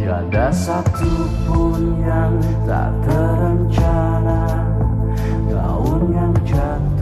Tiada satu pun yang tak terencana. Daun yang jatuh